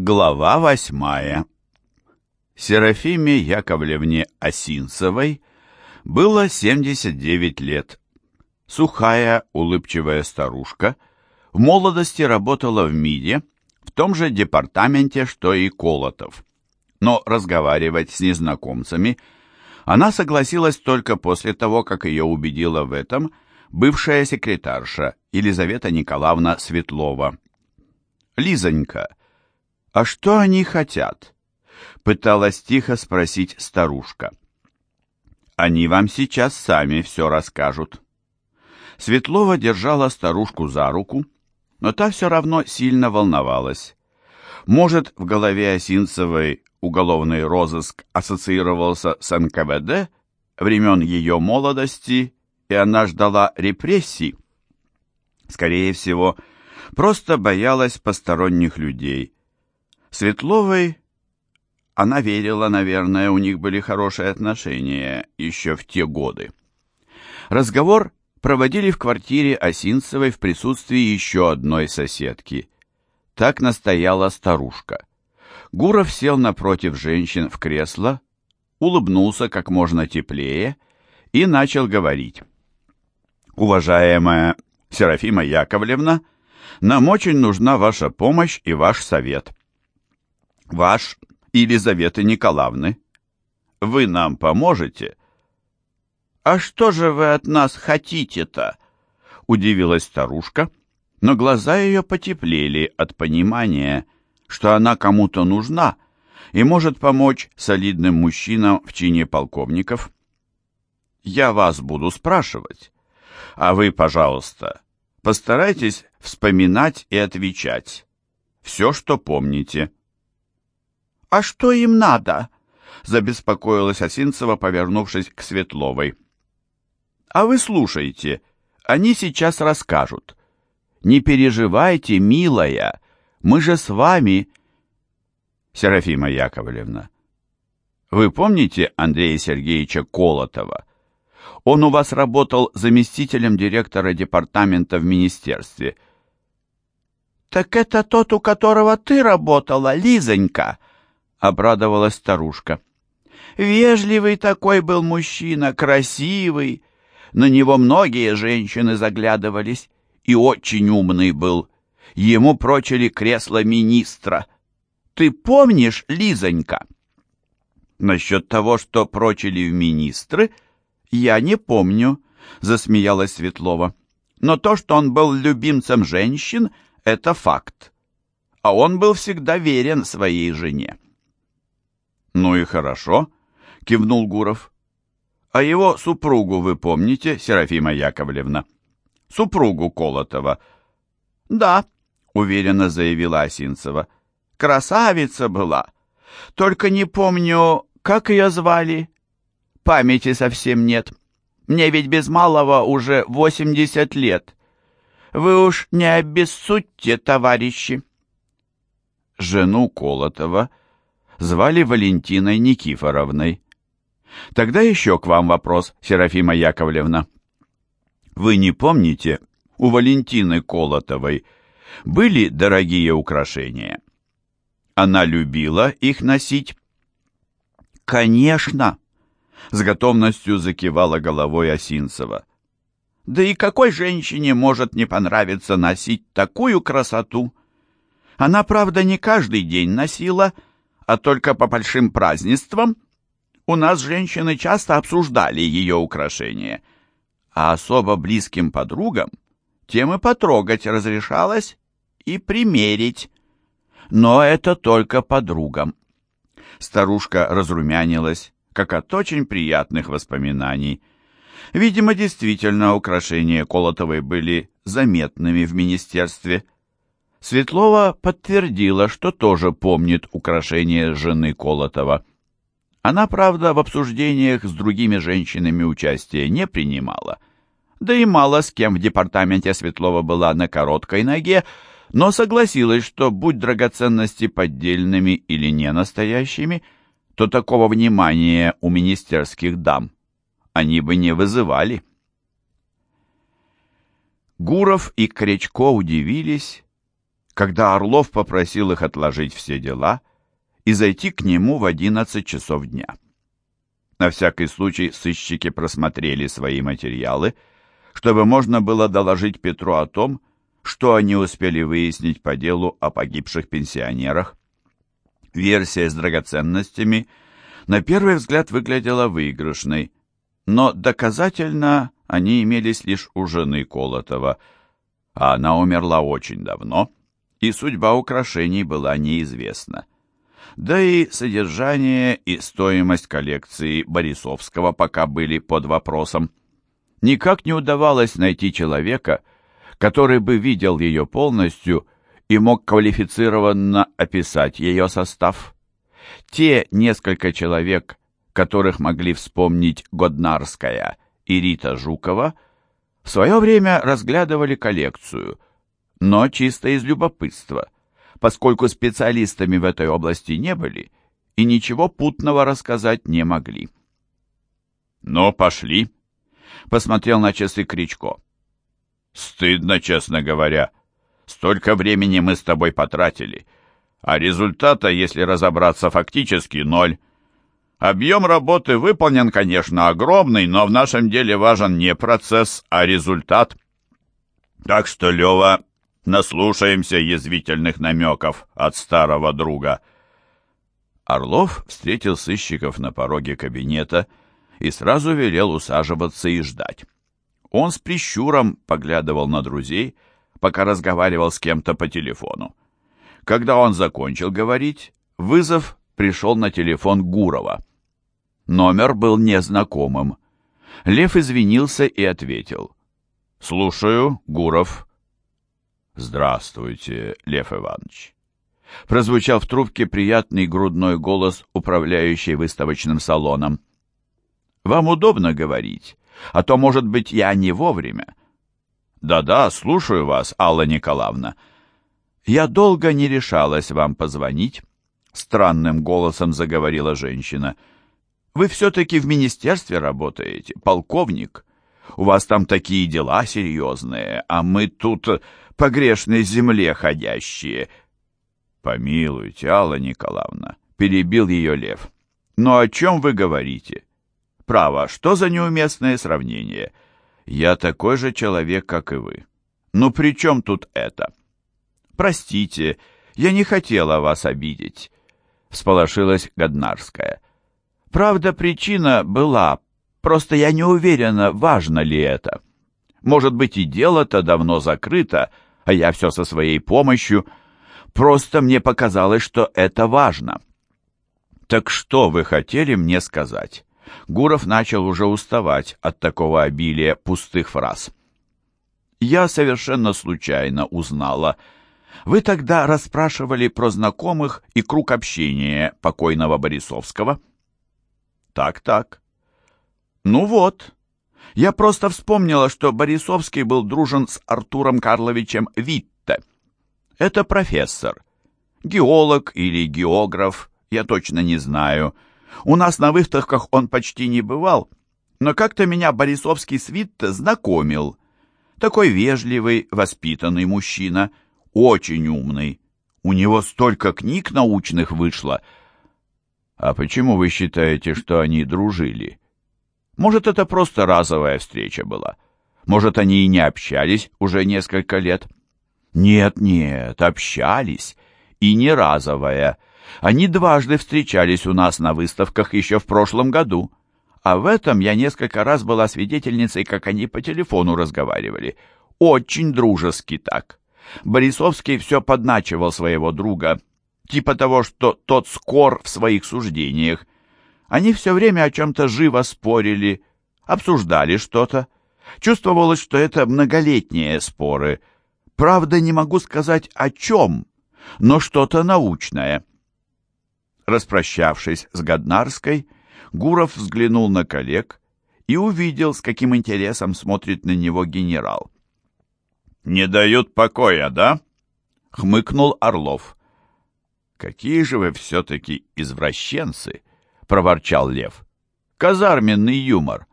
Глава восьмая. Серафиме Яковлевне Осинцевой было 79 лет. Сухая, улыбчивая старушка в молодости работала в МИДе, в том же департаменте, что и Колотов. Но разговаривать с незнакомцами она согласилась только после того, как ее убедила в этом бывшая секретарша Елизавета Николаевна Светлова. «Лизонька, «А что они хотят?» — пыталась тихо спросить старушка. «Они вам сейчас сами все расскажут». Светлова держала старушку за руку, но та все равно сильно волновалась. Может, в голове Осинцевой уголовный розыск ассоциировался с НКВД времен ее молодости, и она ждала репрессий? Скорее всего, просто боялась посторонних людей, Светловой она верила, наверное, у них были хорошие отношения еще в те годы. Разговор проводили в квартире Осинцевой в присутствии еще одной соседки. Так настояла старушка. Гуров сел напротив женщин в кресло, улыбнулся как можно теплее и начал говорить. «Уважаемая Серафима Яковлевна, нам очень нужна ваша помощь и ваш совет. Ваш Елизаветы Николаевны. Вы нам поможете? А что же вы от нас хотите-то? Удивилась старушка, но глаза ее потеплели от понимания, что она кому-то нужна и может помочь солидным мужчинам в чине полковников. Я вас буду спрашивать, а вы, пожалуйста, постарайтесь вспоминать и отвечать. Все, что помните. «А что им надо?» — забеспокоилась Осинцева, повернувшись к Светловой. «А вы слушайте, они сейчас расскажут. Не переживайте, милая, мы же с вами...» Серафима Яковлевна, вы помните Андрея Сергеевича Колотова? Он у вас работал заместителем директора департамента в министерстве. «Так это тот, у которого ты работала, Лизонька!» — обрадовалась старушка. «Вежливый такой был мужчина, красивый. На него многие женщины заглядывались. И очень умный был. Ему прочили кресло министра. Ты помнишь, Лизонька?» «Насчет того, что прочили в министры, я не помню», — засмеялась Светлова. «Но то, что он был любимцем женщин, — это факт. А он был всегда верен своей жене». «Ну и хорошо», — кивнул Гуров. «А его супругу вы помните, Серафима Яковлевна?» «Супругу Колотова». «Да», — уверенно заявила Осинцева. «Красавица была. Только не помню, как ее звали. Памяти совсем нет. Мне ведь без малого уже восемьдесят лет. Вы уж не обессудьте, товарищи». Жену Колотова звали Валентиной Никифоровной. Тогда еще к вам вопрос, Серафима Яковлевна. Вы не помните, у Валентины Колотовой были дорогие украшения? Она любила их носить? Конечно, с готовностью закивала головой Осинцева. Да и какой женщине может не понравиться носить такую красоту? Она, правда, не каждый день носила, а только по большим празднествам, у нас женщины часто обсуждали ее украшения, а особо близким подругам тем и потрогать разрешалось и примерить. Но это только подругам. Старушка разрумянилась, как от очень приятных воспоминаний. Видимо, действительно, украшения Колотовой были заметными в министерстве – Светлова подтвердила, что тоже помнит украшение жены Колотова. Она, правда, в обсуждениях с другими женщинами участия не принимала. Да и мало с кем в департаменте Светлова была на короткой ноге, но согласилась, что будь драгоценности поддельными или не настоящими, то такого внимания у министерских дам они бы не вызывали. Гуров и Кречко удивились, когда Орлов попросил их отложить все дела и зайти к нему в 11 часов дня. На всякий случай сыщики просмотрели свои материалы, чтобы можно было доложить Петру о том, что они успели выяснить по делу о погибших пенсионерах. Версия с драгоценностями на первый взгляд выглядела выигрышной, но доказательно они имелись лишь у жены Колотова, а она умерла очень давно, и судьба украшений была неизвестна. Да и содержание и стоимость коллекции Борисовского пока были под вопросом. Никак не удавалось найти человека, который бы видел ее полностью и мог квалифицированно описать ее состав. Те несколько человек, которых могли вспомнить Годнарская и Рита Жукова, в свое время разглядывали коллекцию, но чисто из любопытства, поскольку специалистами в этой области не были и ничего путного рассказать не могли. «Ну, пошли», — посмотрел на часы Кричко. «Стыдно, честно говоря. Столько времени мы с тобой потратили, а результата, если разобраться, фактически ноль. Объем работы выполнен, конечно, огромный, но в нашем деле важен не процесс, а результат. Так что, Лева, наслушаемся язвительных намеков от старого друга. Орлов встретил сыщиков на пороге кабинета и сразу велел усаживаться и ждать. Он с прищуром поглядывал на друзей, пока разговаривал с кем-то по телефону. Когда он закончил говорить, вызов пришел на телефон Гурова. Номер был незнакомым. Лев извинился и ответил. «Слушаю, Гуров». «Здравствуйте, Лев Иванович». Прозвучал в трубке приятный грудной голос, управляющий выставочным салоном. «Вам удобно говорить, а то, может быть, я не вовремя». «Да-да, слушаю вас, Алла Николаевна». «Я долго не решалась вам позвонить», — странным голосом заговорила женщина. «Я вы все-таки в министерстве работаете, полковник. У вас там такие дела серьезные, а мы тут по грешной земле ходящие. Помилуйте, Алла Николаевна, перебил ее Лев. Но о чем вы говорите? Право, что за неуместное сравнение? Я такой же человек, как и вы. Ну при чем тут это? Простите, я не хотела вас обидеть, всполошилась Годнарская. Правда, причина была, просто я не уверена, важно ли это. Может быть, и дело-то давно закрыто, а я все со своей помощью. Просто мне показалось, что это важно. Так что вы хотели мне сказать? Гуров начал уже уставать от такого обилия пустых фраз. Я совершенно случайно узнала. Вы тогда расспрашивали про знакомых и круг общения покойного Борисовского. Так-так. Ну вот. Я просто вспомнила, что Борисовский был дружен с Артуром Карловичем Витте. Это профессор. Геолог или географ, я точно не знаю. У нас на выставках он почти не бывал, но как-то меня Борисовский с Витте знакомил. Такой вежливый, воспитанный мужчина, очень умный. У него столько книг научных вышло — а почему вы считаете, что они дружили? Может, это просто разовая встреча была? Может, они и не общались уже несколько лет? Нет, нет, общались. И не разовая. Они дважды встречались у нас на выставках еще в прошлом году. А в этом я несколько раз была свидетельницей, как они по телефону разговаривали. Очень дружески так. Борисовский все подначивал своего друга, типа того, что тот скор в своих суждениях. Они все время о чем-то живо спорили, обсуждали что-то. Чувствовалось, что это многолетние споры. Правда, не могу сказать о чем, но что-то научное. Распрощавшись с Годнарской, Гуров взглянул на коллег и увидел, с каким интересом смотрит на него генерал. «Не дают покоя, да?» — хмыкнул Орлов. «Какие же вы все-таки извращенцы!» — проворчал Лев. «Казарменный юмор!»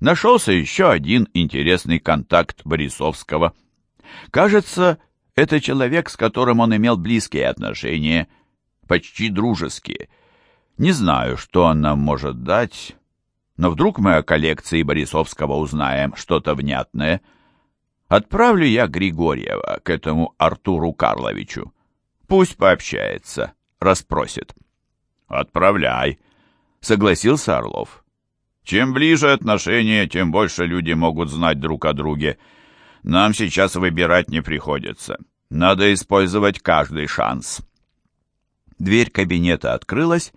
Нашелся еще один интересный контакт Борисовского. Кажется, Это человек, с которым он имел близкие отношения, почти дружеские. Не знаю, что он нам может дать, но вдруг мы о коллекции Борисовского узнаем что-то внятное. Отправлю я Григорьева к этому Артуру Карловичу. Пусть пообщается, расспросит. «Отправляй», — согласился Орлов. «Чем ближе отношения, тем больше люди могут знать друг о друге. Нам сейчас выбирать не приходится. Надо использовать каждый шанс». Дверь кабинета открылась,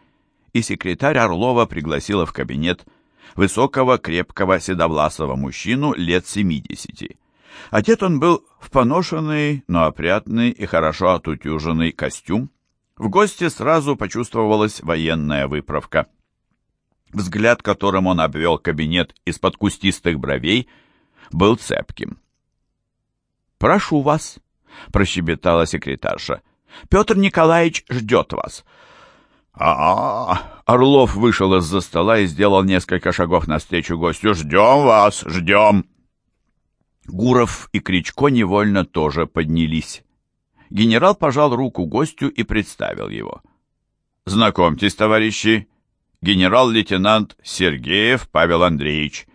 и секретарь Орлова пригласила в кабинет высокого, крепкого, седовласого мужчину лет семидесяти. Одет он был в поношенный, но опрятный и хорошо отутюженный костюм. В гости сразу почувствовалась военная выправка. Взгляд, которым он обвел кабинет из-под кустистых бровей, был цепким. «Прошу вас», — прощебетала секретарша. «Петр Николаевич ждет вас». А, -а, а Орлов вышел из-за стола и сделал несколько шагов навстречу гостю. «Ждем вас, ждем!» Гуров и Кричко невольно тоже поднялись. Генерал пожал руку гостю и представил его. «Знакомьтесь, товарищи, генерал-лейтенант Сергеев Павел Андреевич.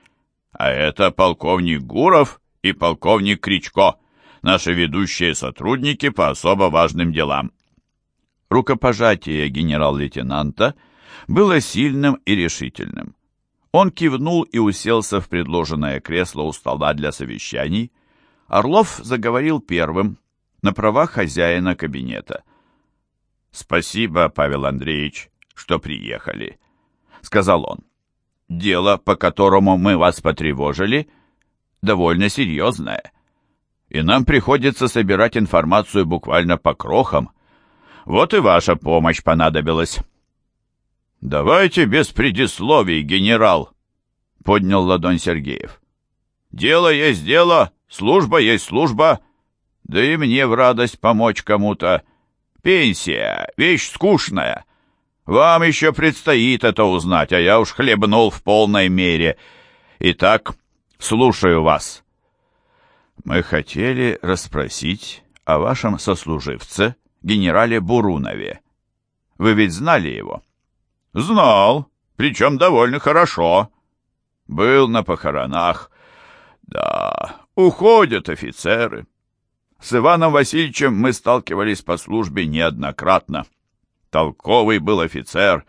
А это полковник Гуров и полковник Кричко, наши ведущие сотрудники по особо важным делам. Рукопожатие генерал-лейтенанта было сильным и решительным. Он кивнул и уселся в предложенное кресло у стола для совещаний. Орлов заговорил первым, на правах хозяина кабинета. «Спасибо, Павел Андреевич, что приехали», — сказал он. «Дело, по которому мы вас потревожили, довольно серьезное, и нам приходится собирать информацию буквально по крохам, вот и ваша помощь понадобилась». «Давайте без предисловий, генерал», — поднял ладонь Сергеев. «Дело есть дело, служба есть служба, да и мне в радость помочь кому-то. Пенсия — вещь скучная. Вам еще предстоит это узнать, а я уж хлебнул в полной мере. Итак, слушаю вас». «Мы хотели расспросить о вашем сослуживце, генерале Бурунове. Вы ведь знали его?» «Знал, причем довольно хорошо. Был на похоронах. Да, уходят офицеры. С Иваном Васильевичем мы сталкивались по службе неоднократно. Толковый был офицер,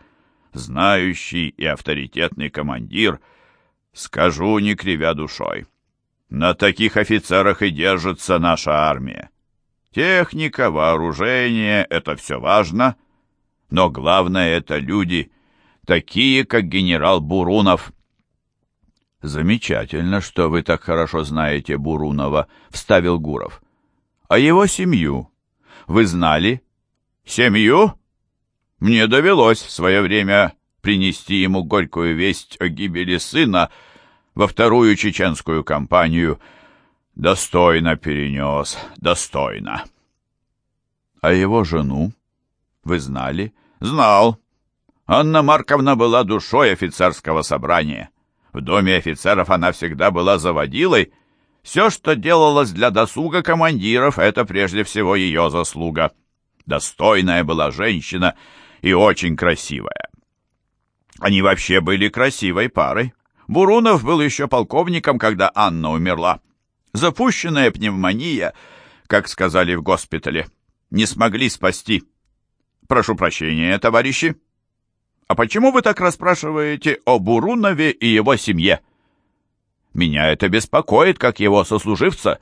знающий и авторитетный командир, скажу, не кривя душой. На таких офицерах и держится наша армия. Техника, вооружение — это все важно, но главное — это люди, такие, как генерал Бурунов. «Замечательно, что вы так хорошо знаете Бурунова», — вставил Гуров. «А его семью вы знали?» «Семью?» Мне довелось в свое время принести ему горькую весть о гибели сына во вторую чеченскую кампанию — Достойно перенес, достойно. А его жену вы знали? Знал. Анна Марковна была душой офицерского собрания. В доме офицеров она всегда была заводилой. Все, что делалось для досуга командиров, это прежде всего ее заслуга. Достойная была женщина и очень красивая. Они вообще были красивой парой. Бурунов был еще полковником, когда Анна умерла. Запущенная пневмония, как сказали в госпитале, не смогли спасти. Прошу прощения, товарищи. А почему вы так расспрашиваете о Бурунове и его семье? Меня это беспокоит, как его сослуживца,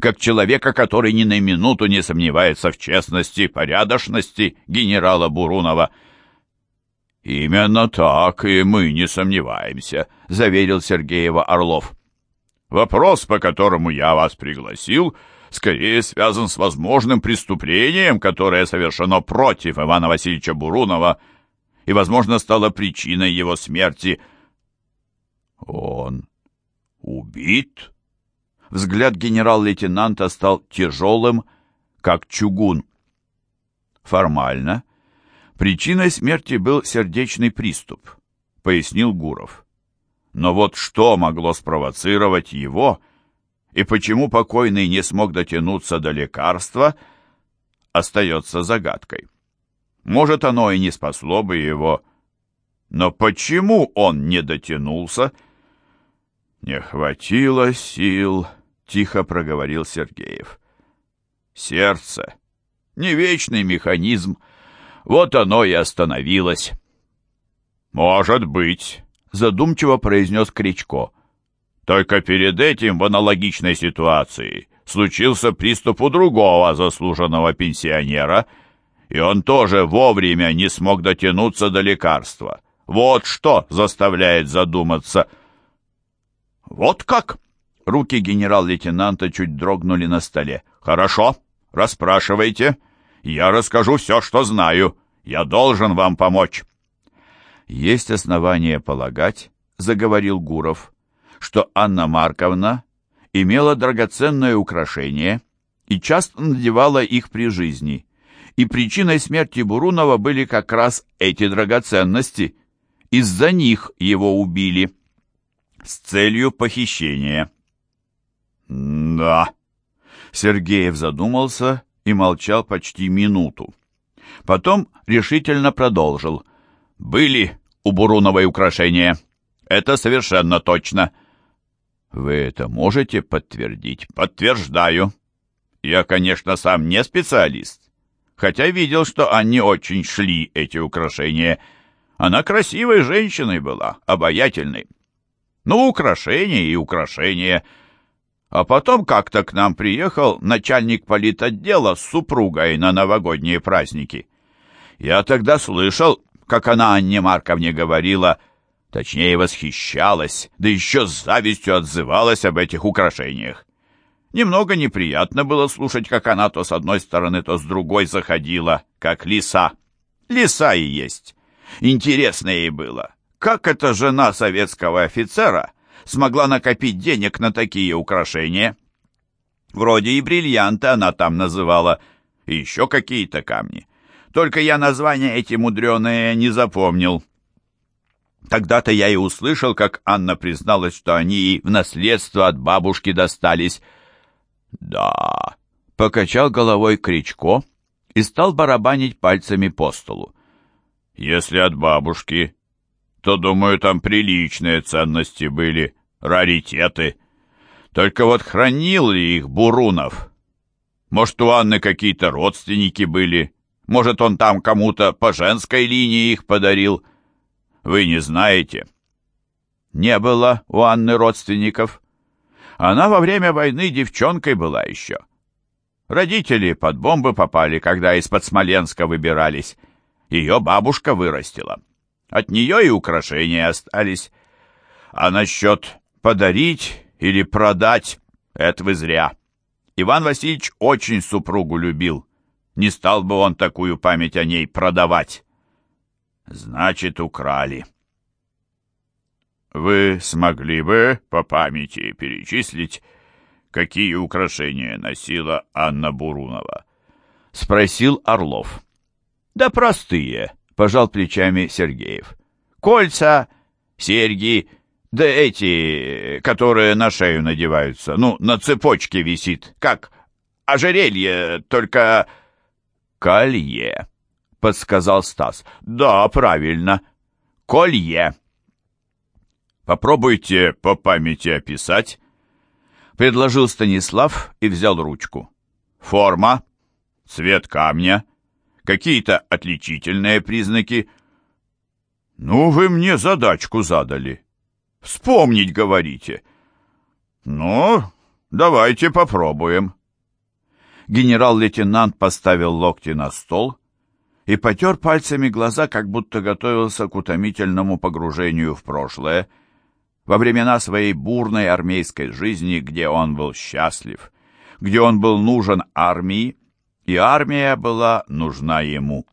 как человека, который ни на минуту не сомневается в честности, порядочности генерала Бурунова. «Именно так, и мы не сомневаемся», — заверил Сергеева Орлов. Вопрос, по которому я вас пригласил, скорее связан с возможным преступлением, которое совершено против Ивана Васильевича Бурунова и, возможно, стало причиной его смерти. Он убит? Взгляд генерал-лейтенанта стал тяжелым, как чугун. Формально причиной смерти был сердечный приступ, пояснил Гуров. Но вот что могло спровоцировать его, и почему покойный не смог дотянуться до лекарства, остается загадкой. Может, оно и не спасло бы его, но почему он не дотянулся? «Не хватило сил», — тихо проговорил Сергеев. «Сердце. Не вечный механизм. Вот оно и остановилось». «Может быть», — задумчиво произнес Кричко. «Только перед этим в аналогичной ситуации случился приступ у другого заслуженного пенсионера, и он тоже вовремя не смог дотянуться до лекарства. Вот что заставляет задуматься». «Вот как?» Руки генерал-лейтенанта чуть дрогнули на столе. «Хорошо, расспрашивайте. Я расскажу все, что знаю. Я должен вам помочь». «Есть основания полагать, — заговорил Гуров, — что Анна Марковна имела драгоценное украшение и часто надевала их при жизни, и причиной смерти Бурунова были как раз эти драгоценности. Из-за них его убили» с целью похищения. «Да». Сергеев задумался и молчал почти минуту. Потом решительно продолжил. «Были у Буруновой украшения. Это совершенно точно». «Вы это можете подтвердить?» «Подтверждаю. Я, конечно, сам не специалист, хотя видел, что они очень шли, эти украшения. Она красивой женщиной была, обаятельной. Ну, украшения и украшения. А потом как-то к нам приехал начальник политотдела с супругой на новогодние праздники. Я тогда слышал, как она Анне Марковне говорила, точнее восхищалась, да еще с завистью отзывалась об этих украшениях. Немного неприятно было слушать, как она то с одной стороны, то с другой заходила, как лиса. Лиса и есть. Интересно ей было. Как эта жена советского офицера смогла накопить денег на такие украшения? Вроде и бриллианты она там называла, и еще какие-то камни. Только я названия эти мудреные не запомнил. Тогда-то я и услышал, как Анна призналась, что они ей в наследство от бабушки достались. «Да», — покачал головой Кричко и стал барабанить пальцами по столу. «Если от бабушки, то, думаю, там приличные ценности были, раритеты. Только вот хранил ли их Бурунов? Может, у Анны какие-то родственники были? Может, он там кому-то по женской линии их подарил? Вы не знаете?» «Не было у Анны родственников. Она во время войны девчонкой была еще. Родители под бомбы попали, когда из-под Смоленска выбирались. Ее бабушка вырастила. От нее и украшения остались. А насчет подарить или продать — это вы зря. Иван Васильевич очень супругу любил. Не стал бы он такую память о ней продавать. Значит, украли. Вы смогли бы по памяти перечислить, какие украшения носила Анна Бурунова? Спросил Орлов. Да простые, пожал плечами Сергеев. Кольца, серьги, да эти, которые на шею надеваются, ну, на цепочке висит, как ожерелье, только колье, подсказал Стас. Да, правильно, колье. Попробуйте по памяти описать, предложил Станислав и взял ручку. Форма, цвет камня, какие-то отличительные признаки. Ну, вы мне задачку задали. Вспомнить, говорите. Ну, давайте попробуем. Генерал-лейтенант поставил локти на стол и потер пальцами глаза, как будто готовился к утомительному погружению в прошлое, во времена своей бурной армейской жизни, где он был счастлив, где он был нужен армии, и армия была нужна ему.